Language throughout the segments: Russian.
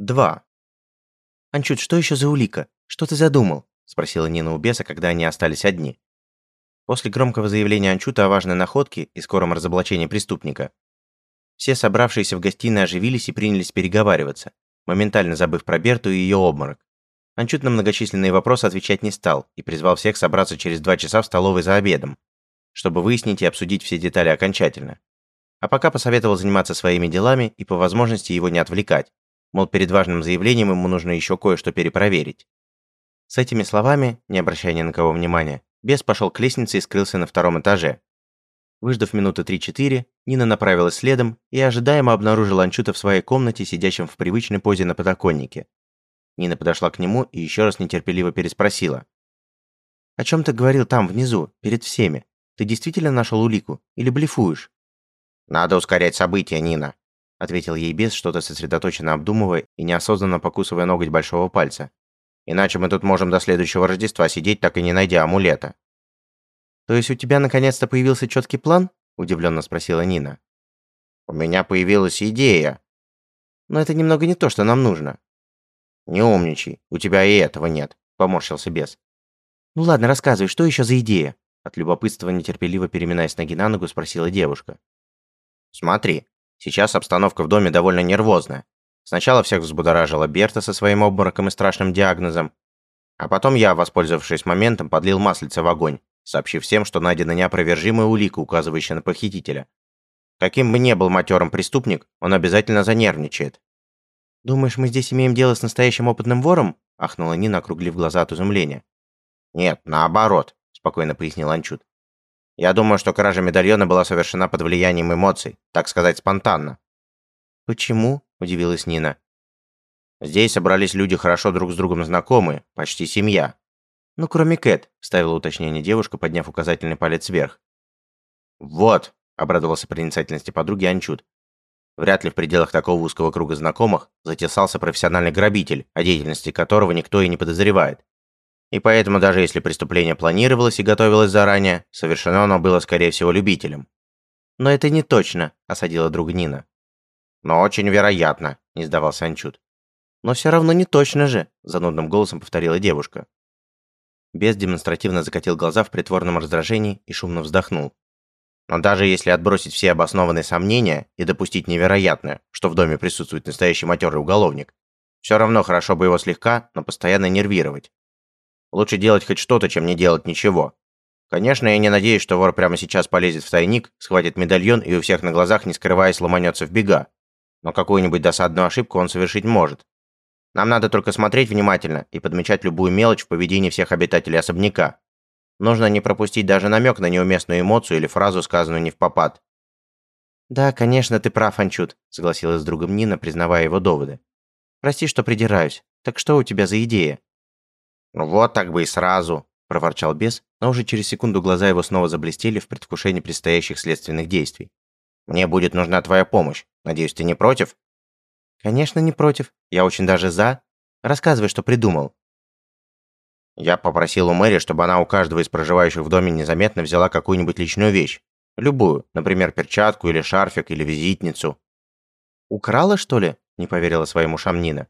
2. «Анчут, что еще за улика? Что ты задумал?» – спросила Нина у беса, когда они остались одни. После громкого заявления Анчута о важной находке и скором разоблачении преступника, все собравшиеся в гостиной оживились и принялись переговариваться, моментально забыв про Берту и ее обморок. Анчут на многочисленные вопросы отвечать не стал и призвал всех собраться через два часа в столовой за обедом, чтобы выяснить и обсудить все детали окончательно. А пока посоветовал заниматься своими делами и по возможности его не отвлекать, Мол, перед важным заявлением ему нужно еще кое-что перепроверить. С этими словами, не обращая ни на кого внимания, бес пошел к лестнице и скрылся на втором этаже. Выждав минуты 3-4, Нина направилась следом и ожидаемо обнаружила Анчута в своей комнате, сидящем в привычной позе на подоконнике. Нина подошла к нему и еще раз нетерпеливо переспросила. «О чем ты говорил там, внизу, перед всеми? Ты действительно нашел улику? Или блефуешь?» «Надо ускорять события, Нина ответил ей бес, что-то сосредоточенно обдумывая и неосознанно покусывая ноготь большого пальца. Иначе мы тут можем до следующего Рождества сидеть, так и не найдя амулета. То есть у тебя наконец-то появился четкий план? удивленно спросила Нина. У меня появилась идея. Но это немного не то, что нам нужно. Не умничай, у тебя и этого нет, поморщился бес. Ну ладно, рассказывай, что еще за идея? От любопытства нетерпеливо переминаясь ноги на ногу, спросила девушка. Смотри, Сейчас обстановка в доме довольно нервозная. Сначала всех взбудоражила Берта со своим обмороком и страшным диагнозом, а потом я, воспользовавшись моментом, подлил маслице в огонь, сообщив всем, что найдена неопровержимая улика, указывающая на похитителя. Каким бы ни был матерым преступник, он обязательно занервничает. «Думаешь, мы здесь имеем дело с настоящим опытным вором?» – ахнула Нина, округлив глаза от изумления. «Нет, наоборот», – спокойно пояснил Анчут. Я думаю, что кража медальона была совершена под влиянием эмоций, так сказать, спонтанно. Почему? удивилась Нина. Здесь собрались люди хорошо друг с другом знакомые, почти семья. Ну, кроме Кэт, вставила уточнение девушка, подняв указательный палец вверх. Вот, обрадовался проницательности подруги Анчут. Вряд ли в пределах такого узкого круга знакомых затесался профессиональный грабитель, о деятельности которого никто и не подозревает. И поэтому даже если преступление планировалось и готовилось заранее, совершено оно было, скорее всего, любителем. «Но это не точно», – осадила друг Нина. «Но очень вероятно», – не сдавался Анчут. «Но все равно не точно же», – занудным голосом повторила девушка. Бес демонстративно закатил глаза в притворном раздражении и шумно вздохнул. Но даже если отбросить все обоснованные сомнения и допустить невероятное, что в доме присутствует настоящий матерый уголовник, все равно хорошо бы его слегка, но постоянно нервировать. Лучше делать хоть что-то, чем не делать ничего. Конечно, я не надеюсь, что вор прямо сейчас полезет в тайник, схватит медальон и у всех на глазах, не скрываясь, ломанется в бега. Но какую-нибудь досадную ошибку он совершить может. Нам надо только смотреть внимательно и подмечать любую мелочь в поведении всех обитателей особняка. Нужно не пропустить даже намек на неуместную эмоцию или фразу, сказанную не в попад. «Да, конечно, ты прав, Анчут», — согласилась с другом Нина, признавая его доводы. «Прости, что придираюсь. Так что у тебя за идея?» «Ну вот так бы и сразу», – проворчал бес, но уже через секунду глаза его снова заблестели в предвкушении предстоящих следственных действий. «Мне будет нужна твоя помощь. Надеюсь, ты не против?» «Конечно, не против. Я очень даже за. Рассказывай, что придумал». Я попросил у Мэри, чтобы она у каждого из проживающих в доме незаметно взяла какую-нибудь личную вещь. Любую, например, перчатку или шарфик или визитницу. «Украла, что ли?» – не поверила своим ушам Нина.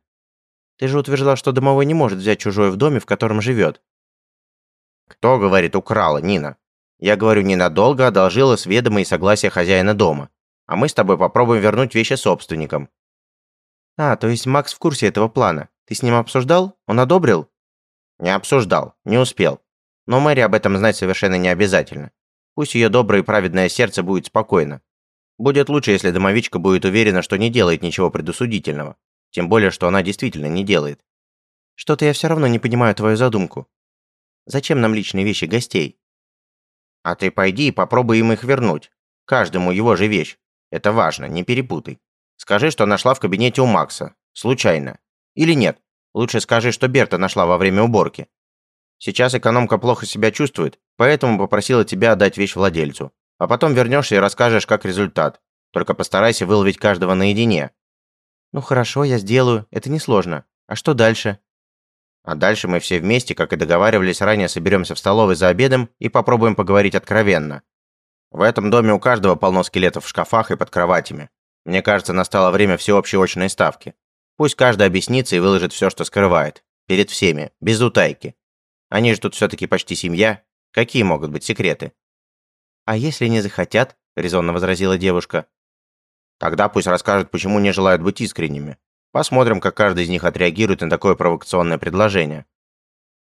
Ты же утверждал, что домовой не может взять чужое в доме, в котором живет. Кто говорит украла, Нина? Я говорю, ненадолго одолжила с ведома и согласия хозяина дома. А мы с тобой попробуем вернуть вещи собственникам. А, то есть Макс в курсе этого плана. Ты с ним обсуждал? Он одобрил? Не обсуждал, не успел. Но Мэри об этом знать совершенно не обязательно. Пусть ее доброе и праведное сердце будет спокойно. Будет лучше, если домовичка будет уверена, что не делает ничего предусудительного. Тем более, что она действительно не делает. Что-то я все равно не понимаю твою задумку. Зачем нам личные вещи гостей? А ты пойди и попробуй им их вернуть. Каждому его же вещь. Это важно, не перепутай. Скажи, что нашла в кабинете у Макса. Случайно. Или нет. Лучше скажи, что Берта нашла во время уборки. Сейчас экономка плохо себя чувствует, поэтому попросила тебя отдать вещь владельцу. А потом вернешься и расскажешь, как результат. Только постарайся выловить каждого наедине, «Ну хорошо, я сделаю, это несложно. А что дальше?» «А дальше мы все вместе, как и договаривались ранее, соберемся в столовой за обедом и попробуем поговорить откровенно. В этом доме у каждого полно скелетов в шкафах и под кроватями. Мне кажется, настало время всеобщей очной ставки. Пусть каждый объяснится и выложит все, что скрывает. Перед всеми, без утайки. Они же тут все-таки почти семья. Какие могут быть секреты? А если не захотят, резонно возразила девушка. Тогда пусть расскажут, почему не желают быть искренними. Посмотрим, как каждый из них отреагирует на такое провокационное предложение.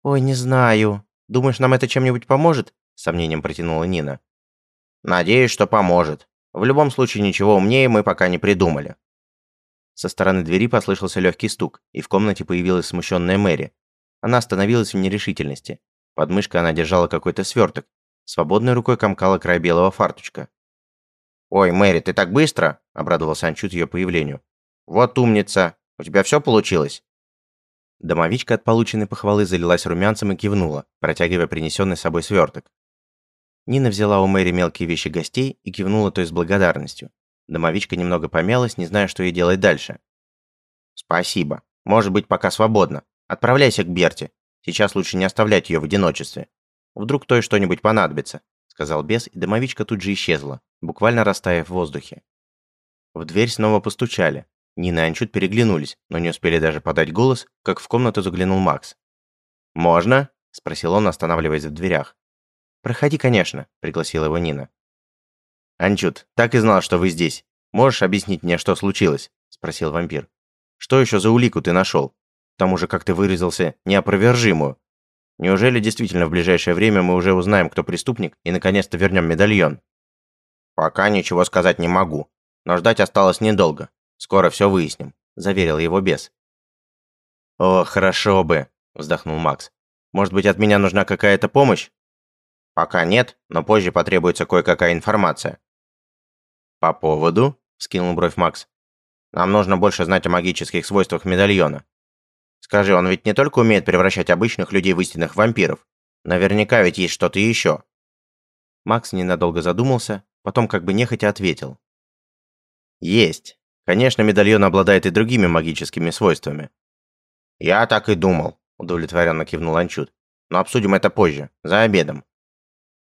Ой, не знаю. Думаешь, нам это чем-нибудь поможет? С сомнением протянула Нина. Надеюсь, что поможет. В любом случае, ничего умнее мы пока не придумали. Со стороны двери послышался легкий стук, и в комнате появилась смущенная Мэри. Она остановилась в нерешительности. Под мышкой она держала какой-то сверток. Свободной рукой комкала край белого фарточка. «Ой, Мэри, ты так быстро!» – обрадовался Анчут ее появлению. «Вот умница! У тебя все получилось?» Домовичка от полученной похвалы залилась румянцем и кивнула, протягивая принесенный с собой сверток. Нина взяла у Мэри мелкие вещи гостей и кивнула той с благодарностью. Домовичка немного помялась, не зная, что ей делать дальше. «Спасибо. Может быть, пока свободно. Отправляйся к Берте. Сейчас лучше не оставлять ее в одиночестве. Вдруг той что-нибудь понадобится», — сказал бес, и домовичка тут же исчезла, буквально растаяв в воздухе. В дверь снова постучали. Нина и Анчут переглянулись, но не успели даже подать голос, как в комнату заглянул Макс. «Можно?» – спросил он, останавливаясь в дверях. «Проходи, конечно», – пригласила его Нина. «Анчут, так и знал, что вы здесь. Можешь объяснить мне, что случилось?» – спросил вампир. «Что еще за улику ты нашел? К тому же, как ты выразился, неопровержимую. Неужели действительно в ближайшее время мы уже узнаем, кто преступник, и наконец-то вернем медальон?» «Пока ничего сказать не могу, но ждать осталось недолго. Скоро все выясним», – заверил его бес. «О, хорошо бы», – вздохнул Макс. «Может быть, от меня нужна какая-то помощь?» Пока нет, но позже потребуется кое-какая информация. По поводу? Скинул бровь Макс. Нам нужно больше знать о магических свойствах медальона. Скажи, он ведь не только умеет превращать обычных людей в истинных вампиров. Наверняка ведь есть что-то еще. Макс ненадолго задумался, потом как бы нехотя ответил. Есть. Конечно, медальон обладает и другими магическими свойствами. Я так и думал, удовлетворенно кивнул Анчут. Но обсудим это позже, за обедом.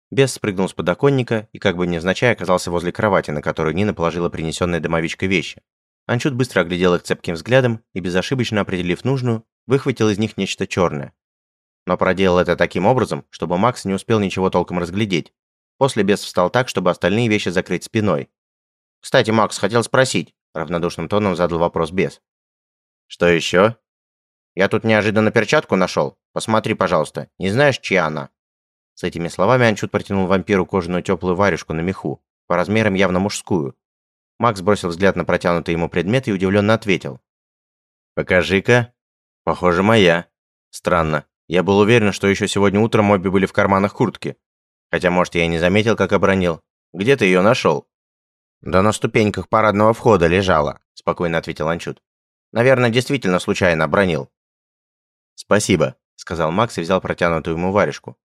Бес спрыгнул с подоконника и как бы невзначай оказался возле кровати, на которую Нина положила принесенные домовичкой вещи. Анчут быстро оглядел их цепким взглядом и, безошибочно определив нужную, выхватил из них нечто черное. Но проделал это таким образом, чтобы Макс не успел ничего толком разглядеть. После бес встал так, чтобы остальные вещи закрыть спиной. «Кстати, Макс, хотел спросить», – равнодушным тоном задал вопрос бес. «Что еще?» «Я тут неожиданно перчатку нашел. Посмотри, пожалуйста. Не знаешь, чья она?» С этими словами Анчут протянул вампиру кожаную теплую варежку на меху, по размерам явно мужскую. Макс бросил взгляд на протянутый ему предмет и удивленно ответил. «Покажи-ка. Похоже, моя. Странно. Я был уверен, что еще сегодня утром обе были в карманах куртки. Хотя, может, я и не заметил, как обронил. Где ты ее нашел?» «Да на ступеньках парадного входа лежала», – спокойно ответил Анчут. «Наверное, действительно случайно обронил». «Спасибо», – сказал Макс и взял протянутую ему варежку.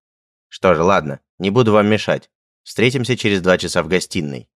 Что же, ладно, не буду вам мешать. Встретимся через два часа в гостиной.